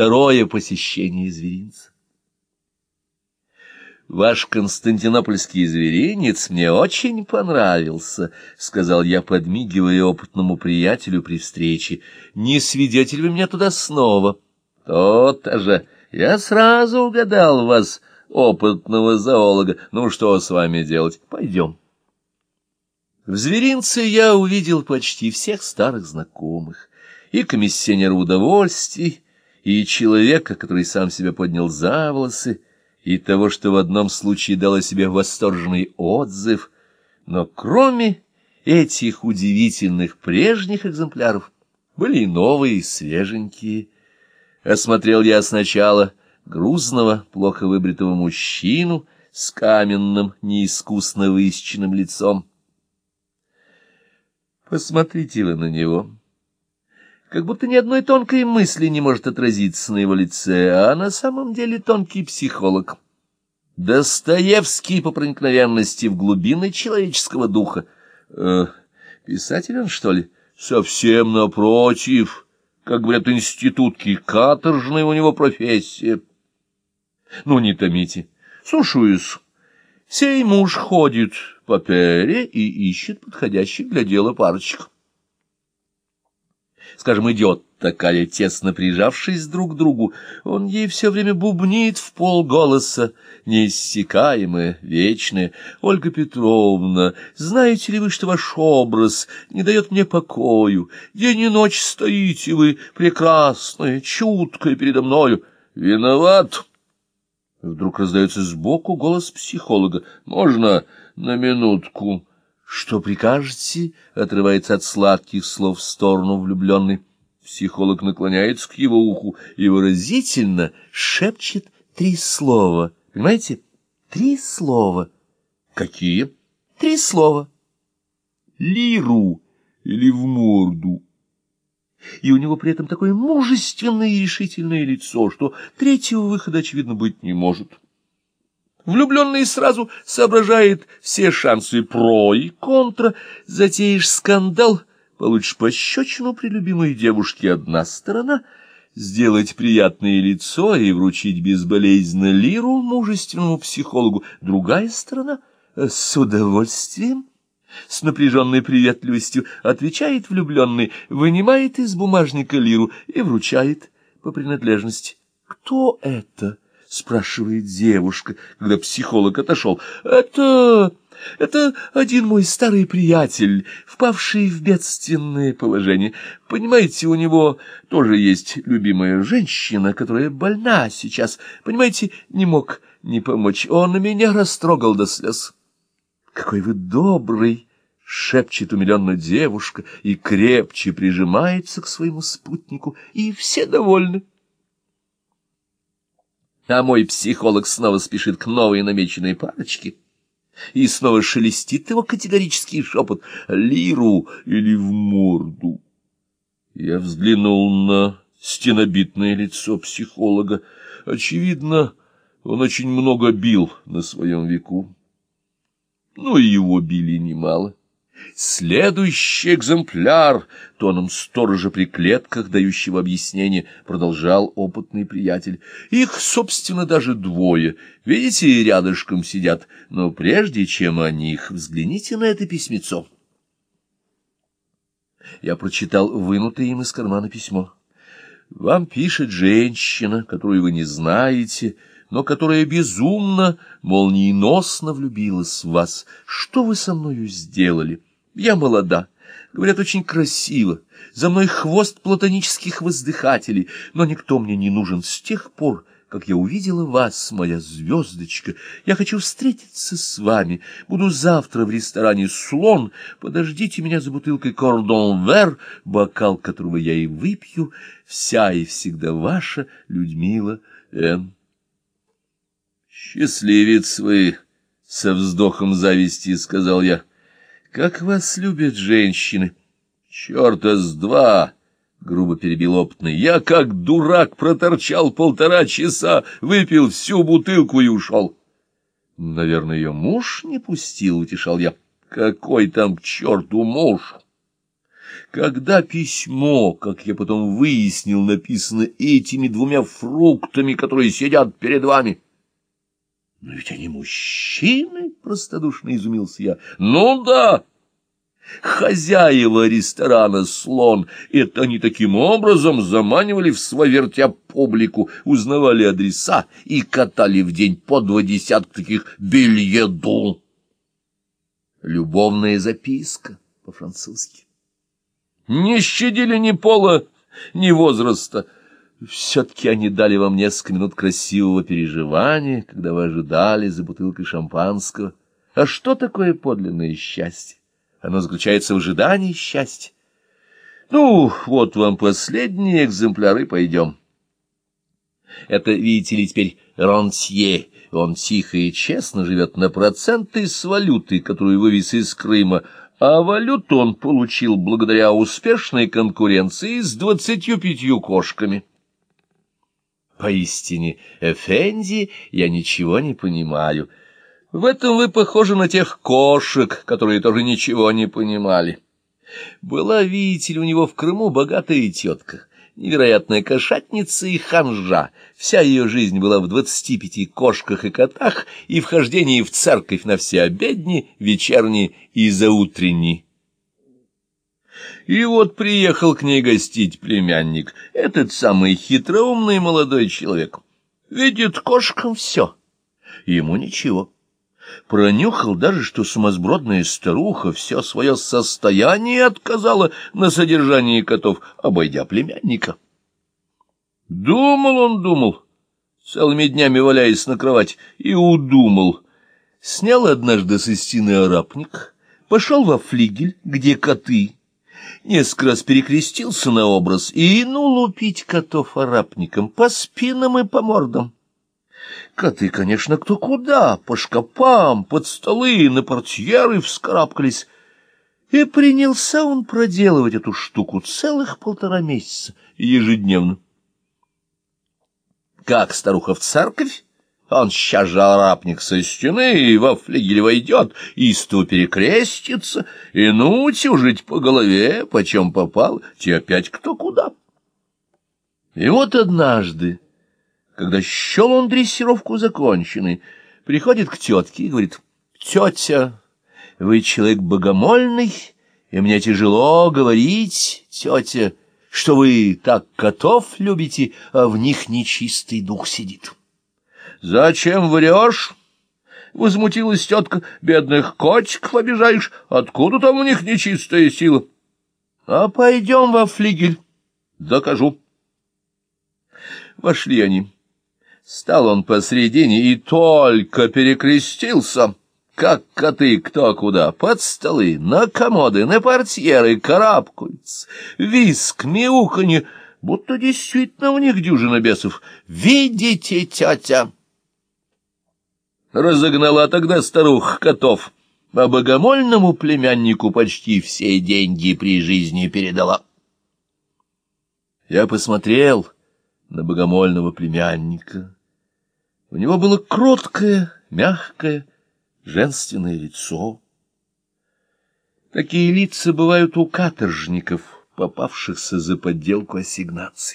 второе посещение зверинца. «Ваш константинопольский зверинец мне очень понравился», — сказал я, подмигивая опытному приятелю при встрече. «Не свидетель вы меня туда снова». «То-то же! Я сразу угадал вас, опытного зоолога. Ну, что с вами делать? Пойдем». В зверинце я увидел почти всех старых знакомых. И комиссионера удовольствий, и человека, который сам себя поднял за волосы, и того, что в одном случае дал о себе восторженный отзыв, но кроме этих удивительных прежних экземпляров были и новые, свеженькие. Осмотрел я сначала грузного, плохо выбритого мужчину с каменным, неискусно высеченным лицом. Посмотрите вы на него как будто ни одной тонкой мысли не может отразиться на его лице, а на самом деле тонкий психолог. Достоевский по проникновенности в глубины человеческого духа. Э, писатель он, что ли? Совсем напротив. Как говорят институтки, каторжная у него профессия. Ну, не томите. Слушаюсь. Сей муж ходит по пере и ищет подходящих для дела парочек скажем, идет такая, тесно прижавшись друг к другу, он ей все время бубнит в полголоса, неиссякаемое, вечное. Ольга Петровна, знаете ли вы, что ваш образ не дает мне покою? День и ночь стоите вы, прекрасная, чуткая передо мною. Виноват. Вдруг раздается сбоку голос психолога. Можно на минутку? «Что прикажете?» — отрывается от сладких слов в сторону влюбленный. Психолог наклоняется к его уху и выразительно шепчет три слова. Понимаете? Три слова. Какие? Три слова. Лиру или в морду. И у него при этом такое мужественное и решительное лицо, что третьего выхода, очевидно, быть не может. Влюбленный сразу соображает все шансы про и контра. Затеешь скандал, получишь пощечину при любимой девушке одна сторона, сделать приятное лицо и вручить безболезненно лиру мужественному психологу другая сторона. С удовольствием, с напряженной приветливостью отвечает влюбленный, вынимает из бумажника лиру и вручает по принадлежности. Кто это? — спрашивает девушка, когда психолог отошел. — Это... это один мой старый приятель, впавший в бедственное положение. Понимаете, у него тоже есть любимая женщина, которая больна сейчас. Понимаете, не мог не помочь. Он меня растрогал до слез. — Какой вы добрый! — шепчет умиленно девушка и крепче прижимается к своему спутнику, и все довольны а мой психолог снова спешит к новой намеченной парочке, и снова шелестит его категорический шепот «Лиру или в морду». Я взглянул на стенобитное лицо психолога. Очевидно, он очень много бил на своем веку. Ну и его били немало. Следующий экземпляр, тоном сторожа при клетках, дающего объяснение, продолжал опытный приятель. Их, собственно, даже двое. Видите, рядышком сидят. Но прежде чем о них, взгляните на это письмецо. Я прочитал вынутое им из кармана письмо. Вам пишет женщина, которую вы не знаете, но которая безумно, молниеносно влюбилась в вас. Что вы со мною сделали? — я молода, говорят, очень красиво, за мной хвост платонических воздыхателей, но никто мне не нужен с тех пор, как я увидела вас, моя звездочка. Я хочу встретиться с вами. Буду завтра в ресторане «Слон». Подождите меня за бутылкой «Кордон Вер», бокал которого я и выпью. Вся и всегда ваша Людмила Н. «Счастливец вы!» — со вздохом зависти сказал я. Как вас любят женщины! Черта с два! — грубо перебил опытный. Я, как дурак, проторчал полтора часа, выпил всю бутылку и ушел. Наверное, ее муж не пустил, — утешал я. Какой там к черту муж? Когда письмо, как я потом выяснил, написано этими двумя фруктами, которые сидят перед вами... — Но ведь они мужчины, — простодушно изумился я. — Ну да, хозяева ресторана «Слон». Это они таким образом заманивали в свой вертя публику, узнавали адреса и катали в день по два десятка таких бельеду. Любовная записка по-французски. Не щадили ни пола, ни возраста. Все-таки они дали вам несколько минут красивого переживания, когда вы ожидали за бутылкой шампанского. А что такое подлинное счастье? Оно заключается в ожидании счастья. Ну, вот вам последние экземпляры, пойдем. Это, видите ли, теперь рантье. Он тихо и честно живет на проценты с валюты, которую вывез из Крыма, а валюту он получил благодаря успешной конкуренции с двадцатью пятью кошками. Поистине, Эфенди, я ничего не понимаю. В этом вы похожи на тех кошек, которые тоже ничего не понимали. Была, видите ли, у него в Крыму богатая тетка, невероятная кошатница и ханжа. Вся ее жизнь была в двадцати пяти кошках и котах и в хождении в церковь на все обедни, вечерние и заутренние. И вот приехал к ней гостить племянник, этот самый хитроумный молодой человек. Видит кошкам все, ему ничего. Пронюхал даже, что сумасбродная старуха все свое состояние отказала на содержании котов, обойдя племянника. Думал он, думал, целыми днями валяясь на кровать, и удумал. Снял однажды со стены арапник, пошел во флигель, где коты, несколько раз перекрестился на образ и ну лупить котов арапником по спинам и по мордам. Коты, конечно, кто куда, по шкафам, под столы, на портьеры вскарабкались. И принялся он проделывать эту штуку целых полтора месяца ежедневно. Как старуха в церковь, он сейчас же арапник со стены и во флигель войдет, истово перекрестится, и ну тюжить по голове, почем попал, те опять кто куда. И вот однажды когда счел он дрессировку законченной, приходит к тетке и говорит, «Тетя, вы человек богомольный, и мне тяжело говорить, тетя, что вы так котов любите, а в них нечистый дух сидит». «Зачем врешь?» — возмутилась тетка. — Бедных котиков обижаешь. Откуда там у них нечистая сила? — А пойдем во флигель. — Докажу. Вошли они. Стал он посредине и только перекрестился, как коты кто куда, под столы, на комоды, на портьеры карабкаются, виск, мяуканье, будто действительно у них дюжина бесов. «Видите, тетя?» Разогнала тогда старух котов, а богомольному племяннику почти все деньги при жизни передала. Я посмотрел на богомольного племянника. У него было кроткое, мягкое, женственное лицо. Такие лица бывают у каторжников, попавшихся за подделку ассигнаций.